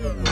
Yeah.